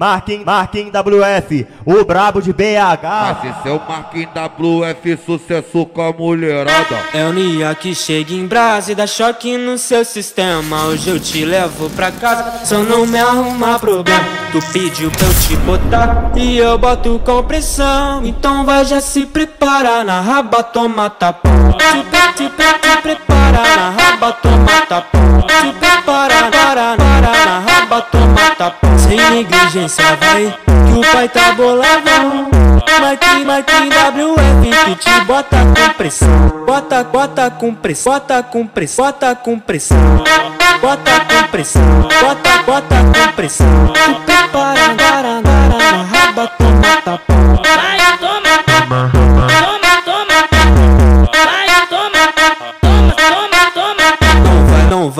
Marquinhos, Marquinhos WF, o brabo de BH. Mas esse é o Marquinhos WF, sucesso com a mulherada. É o Nia que chega em brasa e dá choque no seu sistema. Hoje eu te levo pra casa, só não me arrumar problema. Tu pediu pra eu te botar e eu boto com pressão. Então vai já se preparar na raba, toma tapão. Te, te, te, te prepara na raba, toma tapão. Te prepara, negligência vai, que o pai tá boladão. Mike, Mike, WF que te bota com pressão. Bota, bota com pressão, bota com pressão, bota com pressão. Bota com pressão, bota, bota com pressão. Tu prepara, para,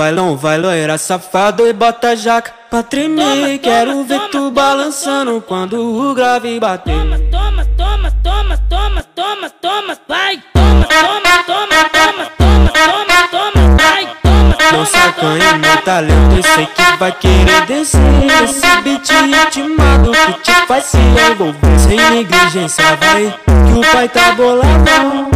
vai, não vai, loira safado e bota jaca pra tremer. Quero ver tu balançando quando o grave bater. Toma, toma, toma, toma, toma, toma, vai, toma, toma, toma, toma, toma, toma, toma, vai, toma, Não sacanha meu talento, eu sei que vai querer descer Esse beat ritmado que te faz se envolver Sem negligência vai, que o pai tá boladão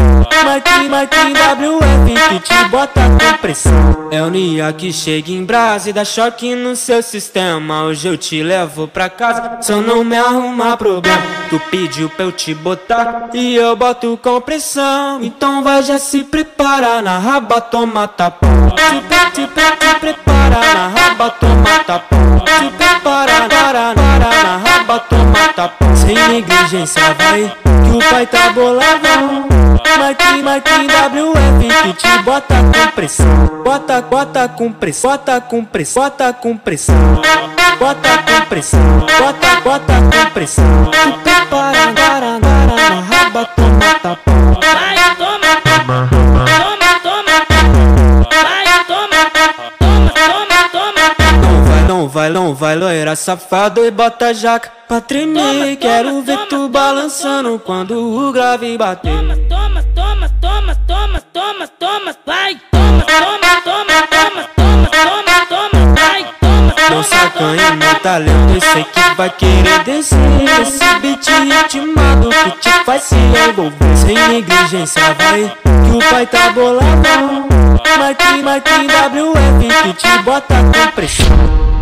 Mike, Mike, WF que te bota com pressão. É o Nia que chega em brasa e dá choque no seu sistema. Hoje eu te levo pra casa, só não me arrumar problema. Tu pediu pra eu te botar e eu boto com pressão. Então vai já se prepara na raba, toma tapão Te, te, te, te prepara na raba, toma tapão Sem negligência vai, que o pai tá boladão. Mike, Mike, WF que te bota com pressão. Bota, bota com pressão, bota com pressão, bota com pressão. Bota com pressão, bota, bota com pressão. Tu vai, não vai, loira safado e bota jaca pra tremer Quero ver tu balançando quando o grave bater Toma, toma, toma, toma, toma, toma, vai, toma, toma, toma, toma, toma, toma, toma, vai, toma, Não sacanha meu talento, eu sei que vai querer descer Esse beat ritmado que te faz se envolver Sem negligência vai, que o pai tá boladão Mike, Mike, WF que te bota com pressão